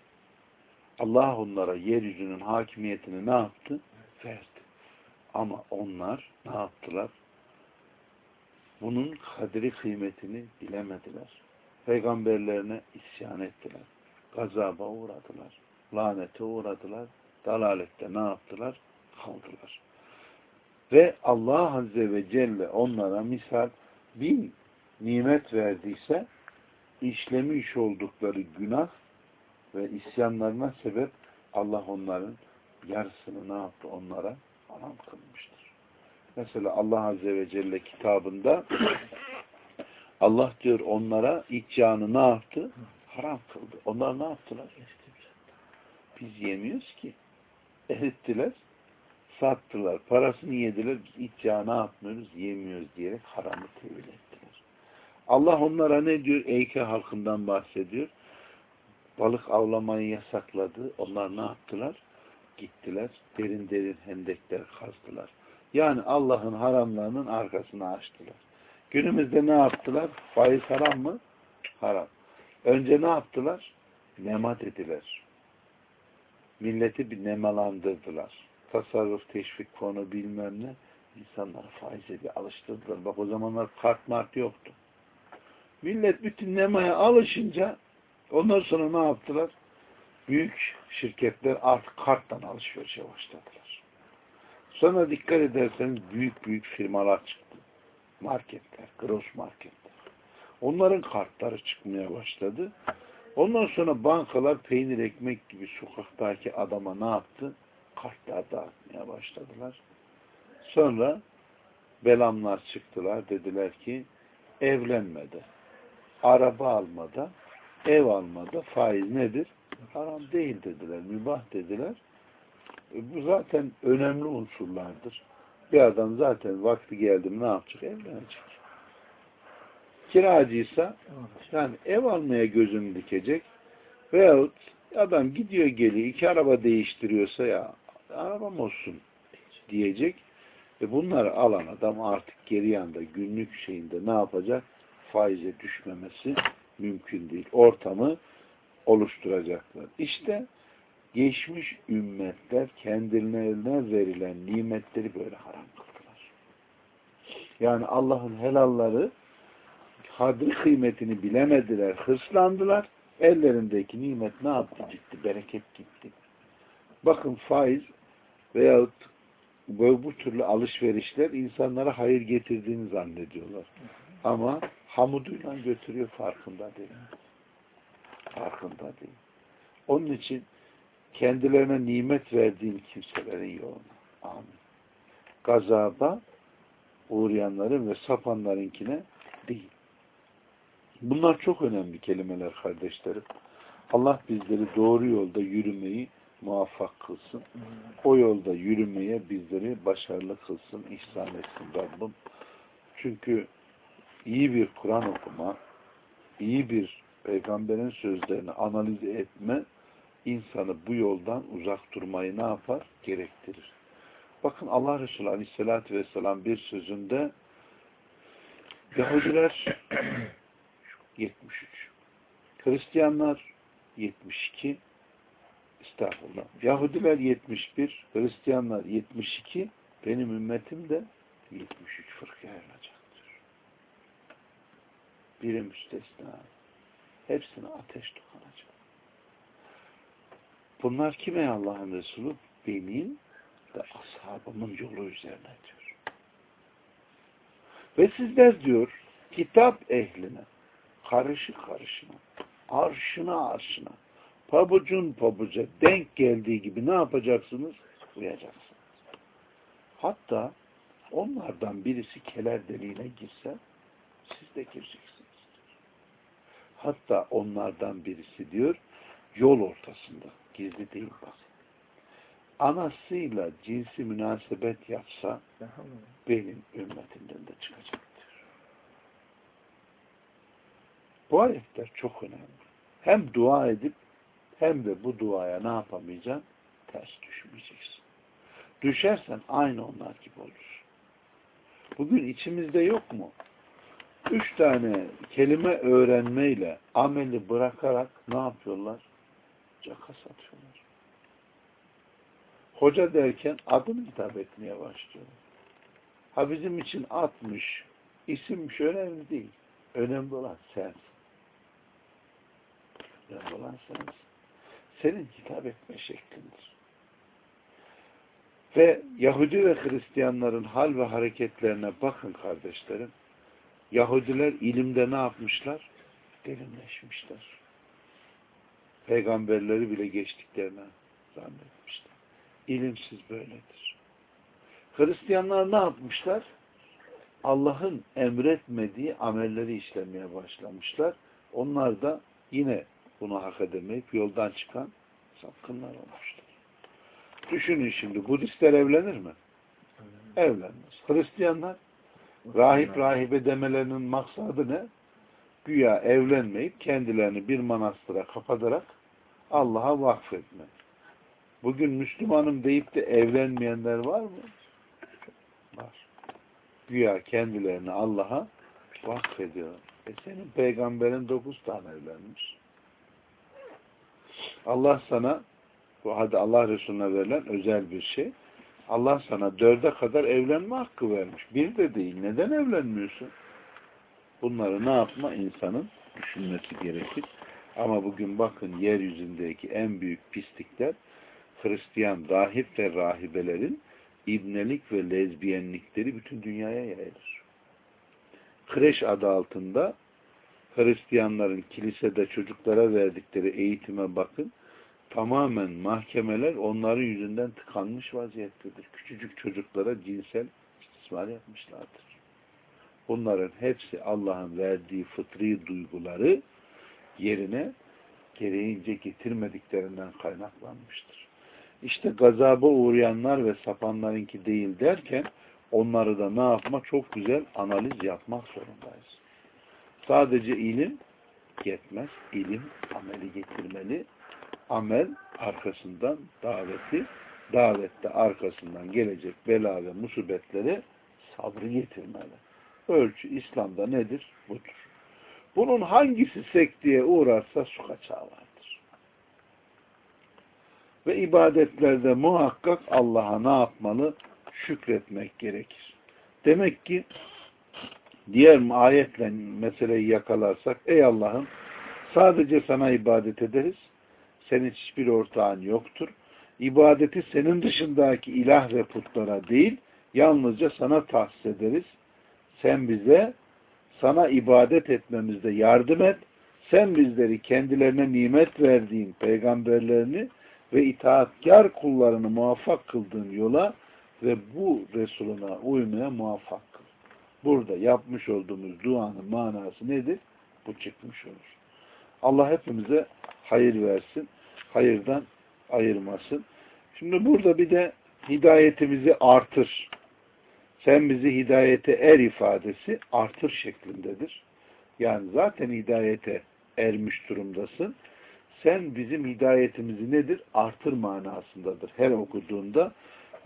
Allah onlara yeryüzünün hakimiyetini ne yaptı? Verdi. Ama onlar ne yaptılar? Bunun kadri kıymetini bilemediler. Peygamberlerine isyan ettiler. Gazaba uğradılar. Lanete uğradılar. Dalalette ne yaptılar? Kaldılar. Ve Allah Azze ve Celle onlara misal bin nimet verdiyse işlemiş oldukları günah ve isyanlarına sebep Allah onların yarısını ne yaptı? Onlara haram kılmıştır. Mesela Allah Azze ve Celle kitabında Allah diyor onlara iccanı ne yaptı? Haram kıldı. Onlar ne yaptılar? Biz yemiyoruz ki. Erittiler, sattılar, parasını yediler, biz iccanı ne yapmıyoruz? Yemiyoruz diyerek haramı tevil. Allah onlara ne diyor? Eyke halkından bahsediyor. Balık avlamayı yasakladı. Onlar ne yaptılar? Gittiler, derin derin hendekler kazdılar. Yani Allah'ın haramlarının arkasını açtılar. Günümüzde ne yaptılar? Faiz haram mı? Haram. Önce ne yaptılar? Nema dediler. Milleti bir nemalandırdılar. Tasarruf, teşvik konu bilmem ne. İnsanları faize bir alıştırdılar. Bak o zamanlar kart mart yoktu. Millet bütün nemaya alışınca ondan sonra ne yaptılar? Büyük şirketler artık karttan alışverişe başladılar. Sonra dikkat ederseniz büyük büyük firmalar çıktı. Marketler, gross marketler. Onların kartları çıkmaya başladı. Ondan sonra bankalar peynir ekmek gibi sokaktaki adama ne yaptı? Kartlar dağıtmaya başladılar. Sonra belamlar çıktılar. Dediler ki evlenmede, araba almada, ev almada faiz nedir? Haram değil dediler, mübah dediler. E bu zaten önemli unsurlardır. Bir adam zaten vakti geldi mi ne yapacak? Evlenecek. Kiracıysa yani ev almaya gözünü dikecek veyahut adam gidiyor geliyor iki araba değiştiriyorsa ya arabam olsun diyecek. E bunları alan adam artık geri yanda günlük şeyinde ne yapacak? Faize düşmemesi mümkün değil. Ortamı oluşturacaklar. İşte geçmiş ümmetler kendilerine verilen nimetleri böyle haram kıldılar. Yani Allah'ın helalları hadri kıymetini bilemediler, hırslandılar. Ellerindeki nimet ne yaptı? Gitti, bereket gitti. Bakın faiz veyahut bu, bu türlü alışverişler insanlara hayır getirdiğini zannediyorlar. Ama hamuduyla götürüyor farkında değil. Farkında değil. Onun için kendilerine nimet verdiğin kimselerin yoluna. Amin. Gazaba uğrayanların ve sapanlarınkine değil. Bunlar çok önemli kelimeler kardeşlerim. Allah bizleri doğru yolda yürümeyi muvaffak kılsın. O yolda yürümeye bizleri başarılı kılsın, ihsan etsin Rabbim. Çünkü iyi bir Kur'an okuma, iyi bir peygamberin sözlerini analiz etme insanı bu yoldan uzak durmayı ne yapar? Gerektirir. Bakın Allah Resulü Aleyhisselatü Vesselam bir sözünde Yahudiler 73. Hristiyanlar 72. Estağfurullah. Yahudiler 71. Hristiyanlar 72. Benim ümmetim de 73 fırkaya ayrılacaktır. Biri müstesna. Hepsine ateş dokunacak. Bunlar kime Allah'ın Resulü? Benim ve ashabımın yolu üzerine diyor. Ve sizler diyor kitap ehline karışı karışına arşına arşına pabucun pabuca denk geldiği gibi ne yapacaksınız? Uyacaksınız. Hatta onlardan birisi keler deliğine girse siz de gireceksiniz. Hatta onlardan birisi diyor yol ortasında gizli değil bak. Anasıyla cinsi münasebet yapsa benim ümmetimden de çıkacaktır. Bu ayetler çok önemli. Hem dua edip hem de bu duaya ne yapamayacaksın? Ters düşmeyeceksin. Düşersen aynı onlar gibi olur. Bugün içimizde yok mu? Üç tane kelime öğrenmeyle ameli bırakarak ne yapıyorlar? Caka satıyorlar. Hoca derken adını hitap etmeye başlıyorlar. Ha bizim için atmış, isimmiş önemli değil. Önemli olan sensin. Önemli olan sensin. Senin hitap etme şeklindir. Ve Yahudi ve Hristiyanların hal ve hareketlerine bakın kardeşlerim. Yahudiler ilimde ne yapmışlar? Derinleşmişler. Peygamberleri bile geçtiklerine zannetmişler. İlimsiz böyledir. Hristiyanlar ne yapmışlar? Allah'ın emretmediği amelleri işlemeye başlamışlar. Onlar da yine bunu hak edemeyip yoldan çıkan sapkınlar olmuşlar. Düşünün şimdi Budistler evlenir mi? Evlenmez. Hristiyanlar rahip rahibe demelerinin maksadı ne? Güya evlenmeyip kendilerini bir manastıra kapatarak Allah'a vakfetme. Bugün Müslümanım deyip de evlenmeyenler var mı? Var. Güya kendilerini Allah'a vakfediyor. E senin peygamberin dokuz tane evlenmiş. Allah sana bu hadi Allah Resulüne verilen özel bir şey. Allah sana dörde kadar evlenme hakkı vermiş. Bir de değil. Neden evlenmiyorsun? Bunları ne yapma? insanın düşünmesi gerekir. Ama bugün bakın yeryüzündeki en büyük pislikler Hristiyan rahip ve rahibelerin ibnelik ve lezbiyenlikleri bütün dünyaya yayılır. Kreş adı altında Hristiyanların kilisede çocuklara verdikleri eğitime bakın. Tamamen mahkemeler onların yüzünden tıkanmış vaziyettedir. Küçücük çocuklara cinsel istismar yapmışlardır. Bunların hepsi Allah'ın verdiği fıtri duyguları yerine gereğince getirmediklerinden kaynaklanmıştır. İşte gazaba uğrayanlar ve sapanlarınki değil derken onları da ne yapma? Çok güzel analiz yapmak zorundayız. Sadece ilim yetmez. İlim ameli getirmeli. Amel arkasından daveti, davette arkasından gelecek bela ve musibetleri sabrı getirmeli. Ölçü İslam'da nedir? Budur. Bunun hangisi sekteye uğrarsa su kaçağı vardır. Ve ibadetlerde muhakkak Allah'a ne yapmalı? Şükretmek gerekir. Demek ki diğer ayetle meseleyi yakalarsak ey Allah'ım sadece sana ibadet ederiz. Senin hiçbir ortağın yoktur. İbadeti senin dışındaki ilah ve putlara değil yalnızca sana tahsis ederiz. Sen bize sana ibadet etmemizde yardım et. Sen bizleri kendilerine nimet verdiğin peygamberlerini ve itaatkar kullarını muvaffak kıldığın yola ve bu Resuluna uymaya muvaffak kıl. Burada yapmış olduğumuz duanın manası nedir? Bu çıkmış olur. Allah hepimize hayır versin. Hayırdan ayırmasın. Şimdi burada bir de hidayetimizi artır. Sen bizi hidayete er ifadesi artır şeklindedir. Yani zaten hidayete ermiş durumdasın. Sen bizim hidayetimizi nedir? Artır manasındadır. Her okuduğunda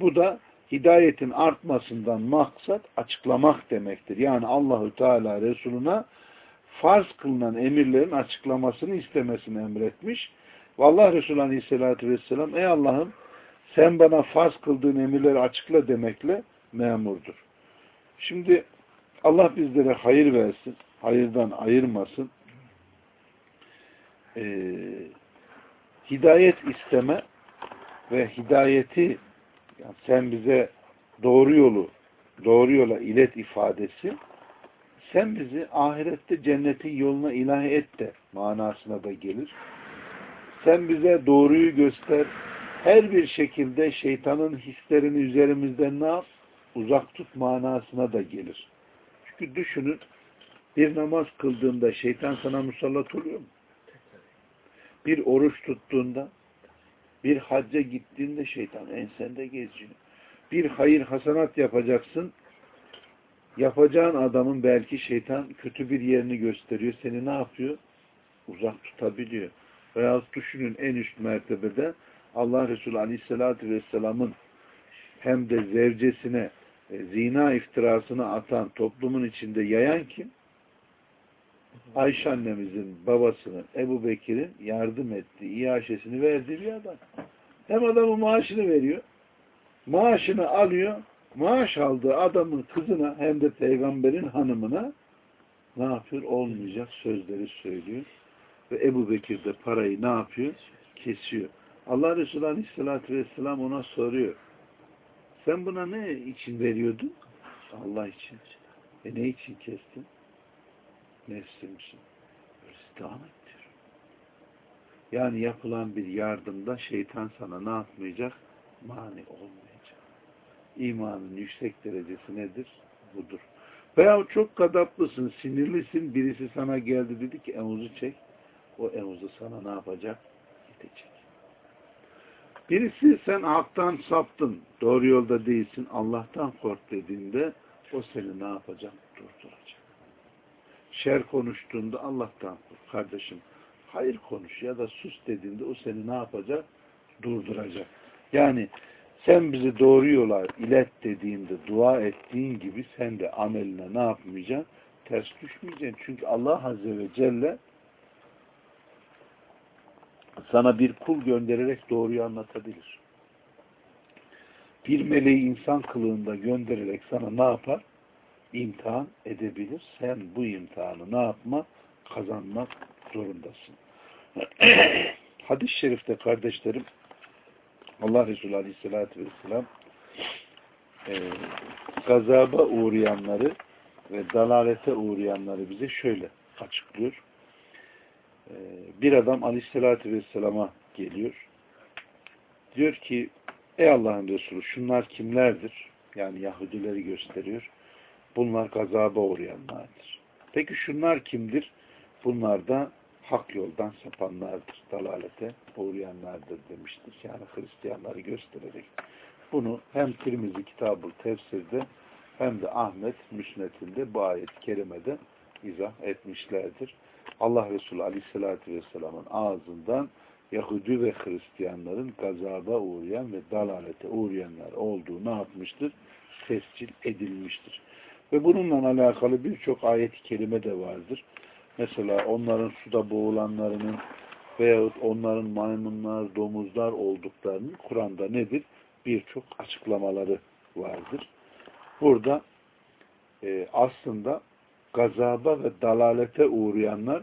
bu da hidayetin artmasından maksat açıklamak demektir. Yani Allahü Teala Resuluna farz kılınan emirlerin açıklamasını istemesini emretmiş. Ve Allah Resulü Aleyhisselatü Vesselam ey Allah'ım sen bana farz kıldığın emirleri açıkla demekle memurdur. Şimdi Allah bizlere hayır versin, hayırdan ayırmasın. Ee, hidayet isteme ve hidayeti yani sen bize doğru yolu, doğru yola ilet ifadesi sen bizi ahirette cennetin yoluna ilahi et de manasına da gelir. Sen bize doğruyu göster. Her bir şekilde şeytanın hislerini üzerimizden ne yap? Uzak tut manasına da gelir. Çünkü düşünün bir namaz kıldığında şeytan sana musallat oluyor mu? Bir oruç tuttuğunda bir hacca gittiğinde şeytan ensende geziyor. Bir hayır hasanat yapacaksın. Yapacağın adamın belki şeytan kötü bir yerini gösteriyor. Seni ne yapıyor? Uzak tutabiliyor. Veya düşünün en üst mertebede Allah Resulü Aleyhisselatü Vesselam'ın hem de zevcesine e, zina iftirasını atan toplumun içinde yayan kim? Ayşe annemizin babasının Ebu Bekir'in yardım ettiği, iaşesini verdiği bir adam. Hem adamın maaşını veriyor, maaşını alıyor, maaş aldığı adamın kızına hem de peygamberin hanımına ne yapıyor? Olmayacak sözleri söylüyor. Ve Ebu Bekir de parayı ne yapıyor? Kesiyor. Allah Resulü Aleyhisselatü Vesselam ona soruyor. Sen buna ne için veriyordun? Allah için. E ne için kestin? Nefsim için. Devam ettir. Yani yapılan bir yardımda şeytan sana ne yapmayacak? Mani olmayacak. İmanın yüksek derecesi nedir? Budur. Veya çok kadaplısın, sinirlisin, birisi sana geldi dedi ki emuzu çek. O emuzu sana ne yapacak? Gidecek. Birisi sen haktan saptın, doğru yolda değilsin, Allah'tan kork dediğinde o seni ne yapacak? Durduracak. Şer konuştuğunda Allah'tan kork kardeşim. Hayır konuş ya da sus dediğinde o seni ne yapacak? Durduracak. Yani sen bizi doğru yola ilet dediğinde dua ettiğin gibi sen de ameline ne yapmayacaksın? Ters düşmeyeceksin. Çünkü Allah Azze ve Celle sana bir kul göndererek doğruyu anlatabilir. Bir meleği insan kılığında göndererek sana ne yapar? İmtihan edebilir. Sen bu imtihanı ne yapma? Kazanmak zorundasın. Hadis-i şerifte kardeşlerim Allah Resulü Aleyhisselatü Vesselam e, gazaba uğrayanları ve dalalete uğrayanları bize şöyle açıklıyor. E, bir adam Aleyhisselatü Vesselam'a geliyor. Diyor ki ey Allah'ın Resulü şunlar kimlerdir? Yani Yahudileri gösteriyor. Bunlar gazaba uğrayanlardır. Peki şunlar kimdir? Bunlar da hak yoldan sapanlardır. Dalalete uğrayanlardır demiştir. Yani Hristiyanları göstererek. Bunu hem Tirmizi kitabı tefsirde hem de Ahmet Müsnet'inde bu ayet-i kerimede izah etmişlerdir. Allah Resulü Aleyhisselatü Vesselam'ın ağzından Yahudi ve Hristiyanların gazaba uğrayan ve dalalete uğrayanlar olduğu ne yapmıştır? Tescil edilmiştir. Ve bununla alakalı birçok ayet-i kerime de vardır. Mesela onların suda boğulanlarının veyahut onların maymunlar, domuzlar olduklarının Kur'an'da nedir? Birçok açıklamaları vardır. Burada e, aslında gazaba ve dalalete uğrayanlar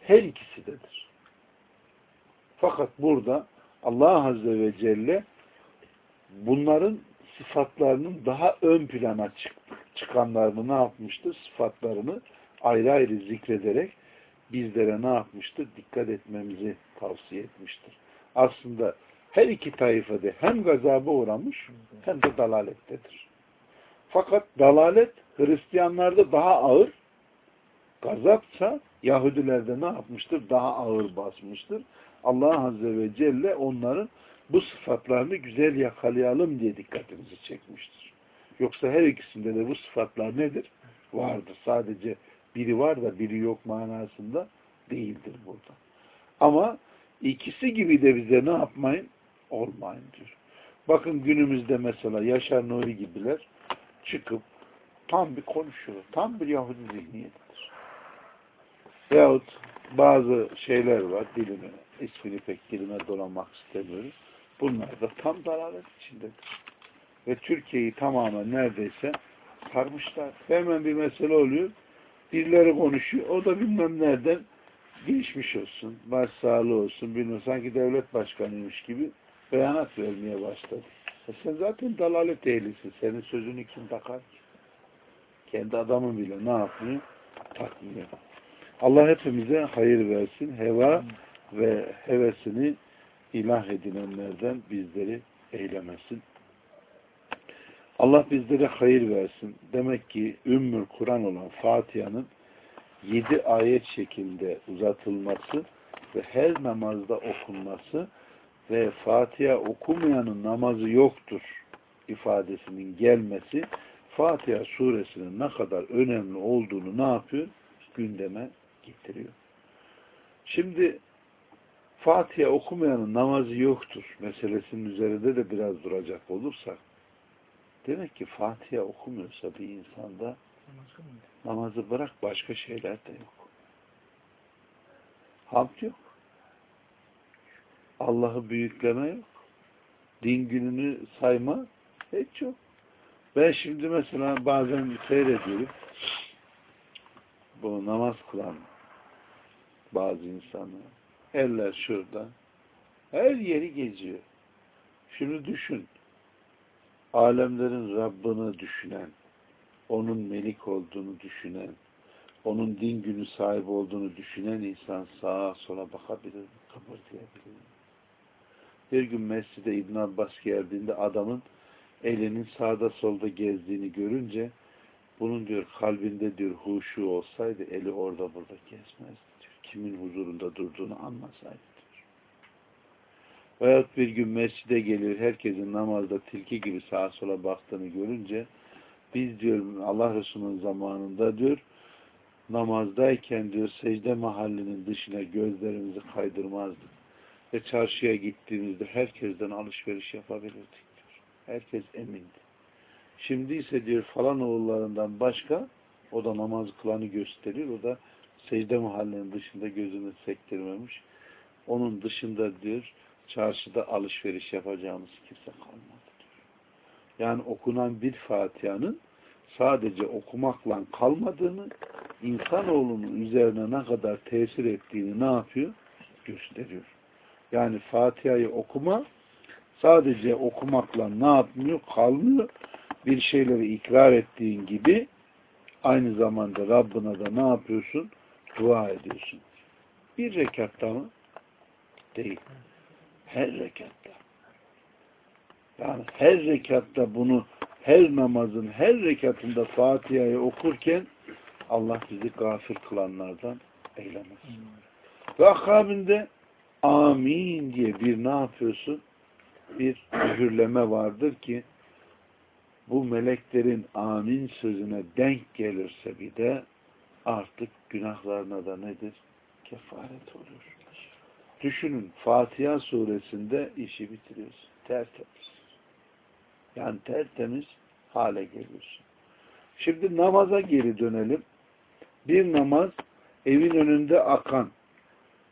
her ikisidedir. Fakat burada Allah Azze ve Celle bunların sıfatlarının daha ön plana çıkanlarını ne yapmıştır? Sıfatlarını ayrı ayrı zikrederek bizlere ne yapmıştır? Dikkat etmemizi tavsiye etmiştir. Aslında her iki taifede hem gazaba uğramış hem de dalalettedir. Fakat dalalet Hristiyanlarda daha ağır, gazapsa Yahudilerde ne yapmıştır? Daha ağır basmıştır. Allah Azze ve Celle onların bu sıfatlarını güzel yakalayalım diye dikkatimizi çekmiştir. Yoksa her ikisinde de bu sıfatlar nedir? Vardır. Sadece biri var da biri yok manasında değildir burada. Ama ikisi gibi de bize ne yapmayın? Olmayın diyor. Bakın günümüzde mesela Yaşar Nuri gibiler çıkıp tam bir konuşuyor. Tam bir Yahudi zihniyetidir. Veyahut bazı şeyler var dilime, ismini pek dilime dolanmak istemiyoruz. Bunlar da tam dalalet içindedir. Ve Türkiye'yi tamamen neredeyse sarmışlar. Hemen bir mesele oluyor. Birileri konuşuyor. O da bilmem nereden geçmiş olsun, başsağlığı olsun, bilmem sanki devlet başkanıymış gibi beyanat vermeye başladı. E sen zaten dalalet ehlisin. Senin sözünü kim takar ki? Kendi adamın bile ne yapmıyor? Takmıyor. Allah hepimize hayır versin. Heva ve hevesini ilah edinenlerden bizleri eylemesin. Allah bizlere hayır versin. Demek ki Ümmül Kur'an olan Fatiha'nın yedi ayet şeklinde uzatılması ve her namazda okunması ve Fatiha okumayanın namazı yoktur ifadesinin gelmesi Fatiha suresinin ne kadar önemli olduğunu ne yapıyor? Gündeme getiriyor. Şimdi Fatiha okumayanın namazı yoktur meselesinin üzerinde de biraz duracak olursak demek ki Fatiha okumuyorsa bir insanda namazı bırak başka şeyler de yok. Hamd yok. Allah'ı büyükleme yok. Din gününü sayma hiç yok. Ben şimdi mesela bazen seyrediyorum bu namaz kılan bazı insanlar eller şurada her yeri geziyor. Şunu düşün. Alemlerin Rabbini düşünen, onun melik olduğunu düşünen, onun din günü sahibi olduğunu düşünen insan sağa sola bakabilir, kıpırdayabilir. Bir gün mescide İbn Abbas geldiğinde adamın elinin sağda solda gezdiğini görünce bunun diyor kalbinde diyor huşu olsaydı eli orada burada gezmezdi. Kimin huzurunda durduğunu anlasaydı. Veyahut bir gün mescide geliyor herkesin namazda tilki gibi sağa sola baktığını görünce biz diyor Allah Resulü'nün zamanında diyor namazdayken diyor secde mahallinin dışına gözlerimizi kaydırmazdık. Ve çarşıya gittiğimizde herkesten alışveriş yapabilirdik diyor. Herkes emindi. Şimdi ise diyor falan oğullarından başka o da namaz kılanı gösteriyor. O da secde mahallenin dışında gözünü sektirmemiş. Onun dışında diyor çarşıda alışveriş yapacağımız kimse kalmadı diyor. Yani okunan bir Fatiha'nın sadece okumakla kalmadığını insanoğlunun üzerine ne kadar tesir ettiğini ne yapıyor? Gösteriyor. Yani Fatiha'yı okuma sadece okumakla ne yapmıyor? Kalmıyor. Bir şeyleri ikrar ettiğin gibi aynı zamanda Rabbına da ne yapıyorsun? Dua ediyorsun. Bir rekatta mı? Değil. Her rekatta. Yani her rekatta bunu her namazın her rekatında Fatiha'yı okurken Allah bizi gafir kılanlardan eylemez. Ve akabinde amin diye bir ne yapıyorsun? Bir mühürleme vardır ki bu meleklerin amin sözüne denk gelirse bir de artık günahlarına da nedir? Kefaret olur. Düşünün Fatiha suresinde işi bitiriyorsun. Tertemiz. Yani tertemiz hale geliyorsun. Şimdi namaza geri dönelim. Bir namaz evin önünde akan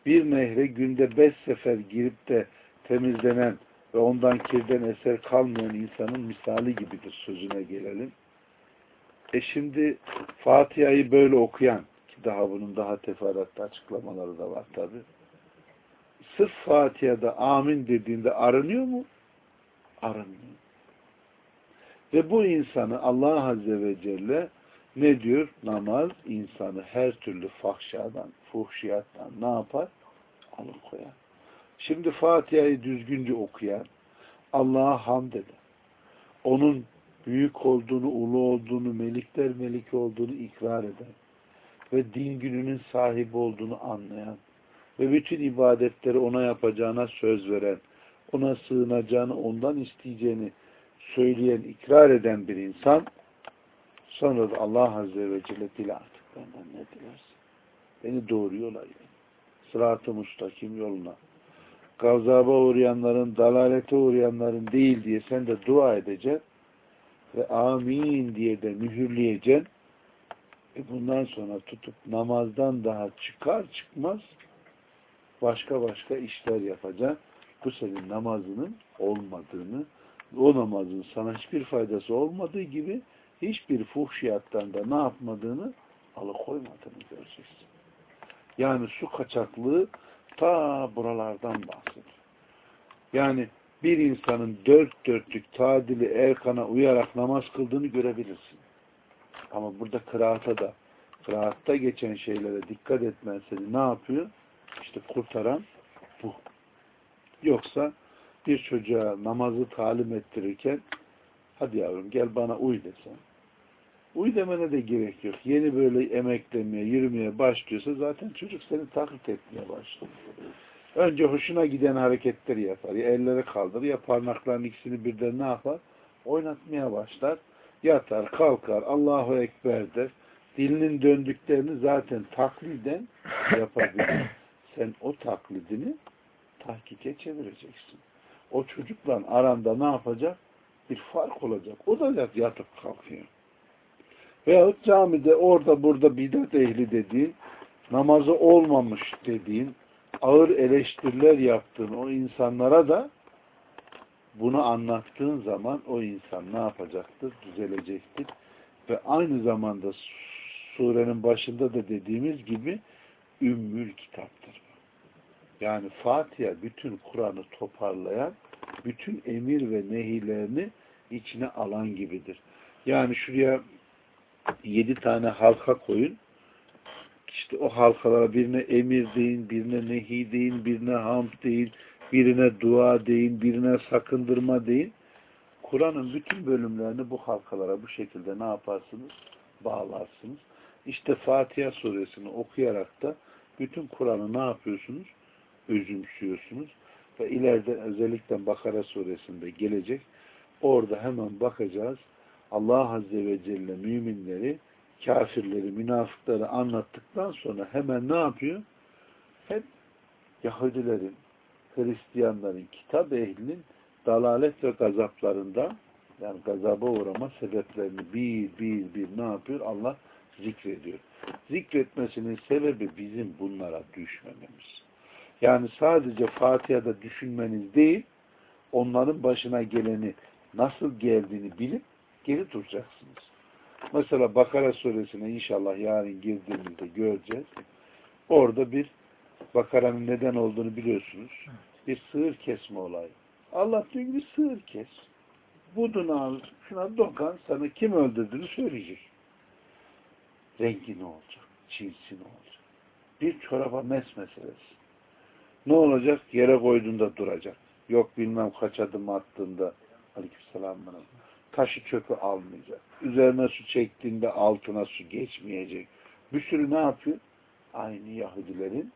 bir nehre günde beş sefer girip de temizlenen ve ondan kirden eser kalmayan insanın misali gibidir sözüne gelelim. E şimdi Fatiha'yı böyle okuyan ki daha bunun daha teferruatlı açıklamaları da var tabi. Sırf Fatiha'da amin dediğinde aranıyor mu? Aranmıyor. Ve bu insanı Allah Azze ve Celle ne diyor? Namaz insanı her türlü fahşadan, fuhşiyattan ne yapar? Alıkoyar. Şimdi Fatiha'yı düzgünce okuyan, Allah'a hamd eden, onun büyük olduğunu, ulu olduğunu, melikler meliki olduğunu ikrar eden ve din gününün sahibi olduğunu anlayan ve bütün ibadetleri ona yapacağına söz veren, ona sığınacağını, ondan isteyeceğini söyleyen, ikrar eden bir insan sonra da Allah Azze ve Celle dile artık benden ne dilersin? Beni doğru yola sırat-ı müstakim yoluna. Gazaba uğrayanların, dalalete uğrayanların değil diye sen de dua edeceksin ve amin diye de mühürleyeceksin. E bundan sonra tutup namazdan daha çıkar çıkmaz başka başka işler yapacaksın. Bu senin namazının olmadığını, o namazın sana hiçbir faydası olmadığı gibi hiçbir fuhşiyattan da ne yapmadığını alıkoymadığını göreceksin. Yani su kaçaklığı ta buralardan bahsediyor. Yani bir insanın dört dörtlük tadili erkana uyarak namaz kıldığını görebilirsin. Ama burada kıraata da kıraatta geçen şeylere dikkat etmen seni ne yapıyor? İşte kurtaran bu. Yoksa bir çocuğa namazı talim ettirirken hadi yavrum gel bana uy desen. Uy demene de gerek yok. Yeni böyle emeklemeye, yürümeye başlıyorsa zaten çocuk seni taklit etmeye başlıyor. Önce hoşuna giden hareketleri yapar. Ya elleri kaldırır ya parmaklarının ikisini birden ne yapar? Oynatmaya başlar. Yatar, kalkar, Allahu Ekber der. Dilinin döndüklerini zaten takliden yapabilir. Sen o taklidini tahkike çevireceksin. O çocukla aranda ne yapacak? Bir fark olacak. O da yatıp kalkıyor. Veyahut camide orada burada bidat ehli dediğin, namazı olmamış dediğin, ağır eleştiriler yaptığın o insanlara da bunu anlattığın zaman o insan ne yapacaktır? Düzelecektir. Ve aynı zamanda surenin başında da dediğimiz gibi ümmül kitaptır. Yani Fatiha bütün Kur'an'ı toparlayan, bütün emir ve nehilerini içine alan gibidir. Yani şuraya yedi tane halka koyun. İşte o halkalara birine emir deyin, birine nehi deyin, birine hamd deyin, birine dua deyin, birine sakındırma deyin. Kur'an'ın bütün bölümlerini bu halkalara bu şekilde ne yaparsınız? Bağlarsınız. İşte Fatiha suresini okuyarak da bütün Kur'an'ı ne yapıyorsunuz? Özümsüyorsunuz. Ve ileride özellikle Bakara suresinde gelecek. Orada hemen bakacağız. Allah Azze ve Celle müminleri, kafirleri, münafıkları anlattıktan sonra hemen ne yapıyor? Hep Yahudilerin, Hristiyanların, kitap ehlinin dalalet ve gazaplarında yani gazaba uğrama sebeplerini bir bir bir ne yapıyor? Allah zikrediyor. Zikretmesinin sebebi bizim bunlara düşmememiz. Yani sadece Fatiha'da düşünmeniz değil, onların başına geleni nasıl geldiğini bilip geri duracaksınız. Mesela Bakara suresine inşallah yarın girdiğimizde göreceğiz. Orada bir Bakara'nın neden olduğunu biliyorsunuz. Bir sığır kesme olayı. Allah diyor bir sığır kes. Budunu al, şuna dokan, sana kim öldürdüğünü söyleyecek. Rengi ne olacak? Cinsi ne olacak? Bir çoraba mes meselesi. Ne olacak? Yere koyduğunda duracak. Yok bilmem kaç adım attığında aleykümselam bana. Taşı çöpü almayacak. Üzerine su çektiğinde altına su geçmeyecek. Bir sürü ne yapıyor? Aynı Yahudilerin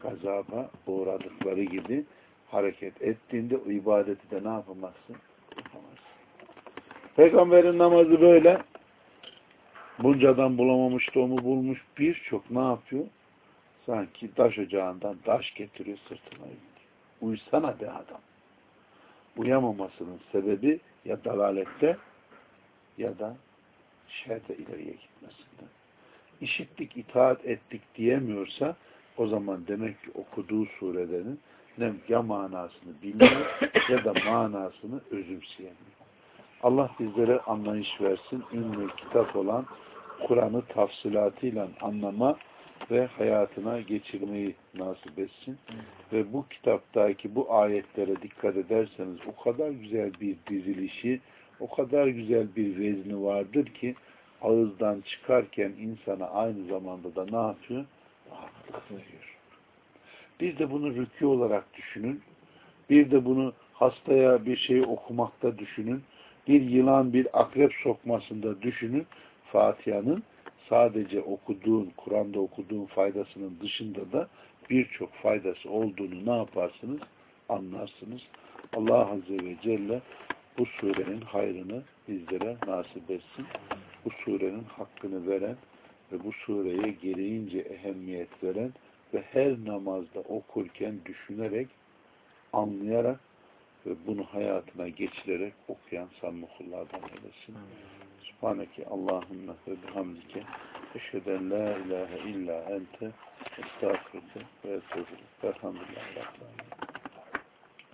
gazaba uğradıkları gibi hareket ettiğinde o ibadeti de ne yapamazsın? Yapamazsın. Peygamberin namazı böyle. Buncadan bulamamış onu bulmuş. Birçok ne yapıyor? Sanki taş ocağından taş getiriyor sırtına indi. Uysana be adam. Uyamamasının sebebi ya dalalette ya da şerde ileriye gitmesinde. İşittik, itaat ettik diyemiyorsa o zaman demek ki okuduğu surelerin ne ya manasını bilmiyor ya da manasını özümseyemiyor. Allah bizlere anlayış versin. Ünlü kitap olan Kur'an'ı tafsilatıyla anlama ve hayatına geçirmeyi nasip etsin. Ve bu kitaptaki bu ayetlere dikkat ederseniz o kadar güzel bir dizilişi, o kadar güzel bir vezni vardır ki ağızdan çıkarken insana aynı zamanda da ne yapıyor? Rahatlık veriyor. Bir de bunu rükû olarak düşünün. Bir de bunu hastaya bir şey okumakta düşünün. Bir yılan bir akrep sokmasında düşünün. Fatiha'nın sadece okuduğun, Kur'an'da okuduğun faydasının dışında da birçok faydası olduğunu ne yaparsınız? Anlarsınız. Allah Azze ve Celle bu surenin hayrını bizlere nasip etsin. Bu surenin hakkını veren ve bu sureye gereğince ehemmiyet veren ve her namazda okurken düşünerek anlayarak ve bunu hayatına geçirerek okuyan samimi kullardan eylesin. Subhaneke Allahümme ve bihamdike eşheden la ilahe illa ente estağfurullah ve. Rabbil alemin.